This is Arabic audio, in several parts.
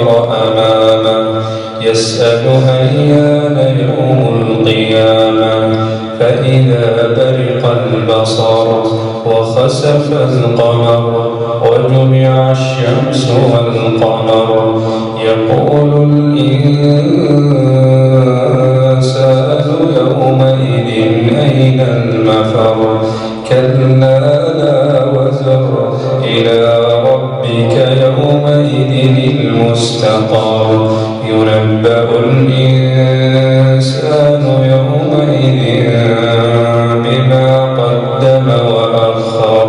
الكبر أمامه يسأل أيان يوم القيامة. فإذا برق البصر وخسف القمر وجمع الشمس والقمر يقول الإنسان يومئذ أين المفر؟ كلا لا إليه المستقر ينبأ الإنسان يومئذ بما قدم وأخر.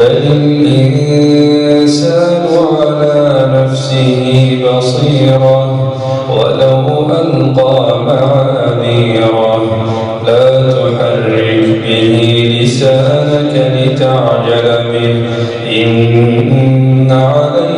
بل الإنسان على نفسه بصيرة. ولو ألقى معاذيرة. لا تحرك به لسانك لتعجل منه إن عليك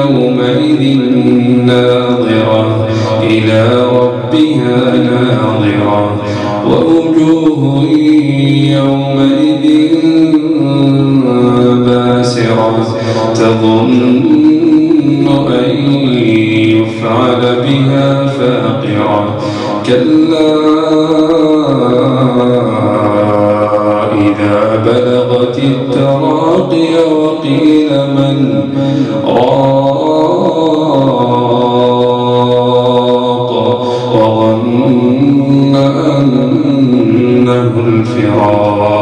يومئذ ناظرة إلى ربها ناظرة ووجوه يومئذ باسرة تظن أن يفعل بها فاقرة. كلا إذا بلغت التراقي وقيل من؟ رأى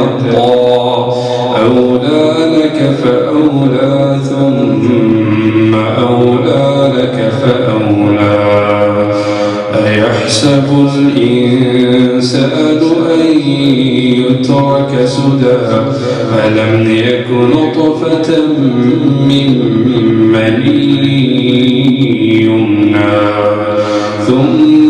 حقا أولى لك فأولى ثم أولى لك فأولى. أيحسب الإنسان أن يترك سدى؟ ألم يكن طفة من مني يمنى؟ ثم